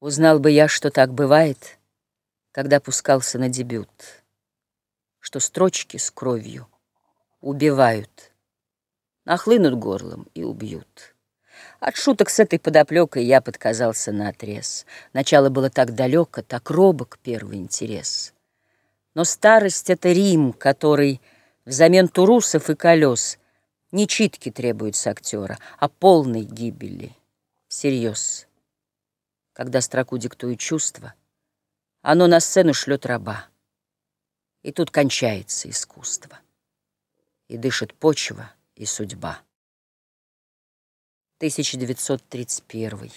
Узнал бы я, что так бывает, Когда пускался на дебют, Что строчки с кровью убивают, Нахлынут горлом и убьют. От шуток с этой подоплекой я подказался на отрез. Начало было так далеко, так робок первый интерес. Но старость — это Рим, который взамен турусов и колес Не читки требует с актера, а полной гибели. Всерьез когда строку диктует чувство, оно на сцену шлет раба. И тут кончается искусство. И дышит почва и судьба. 1931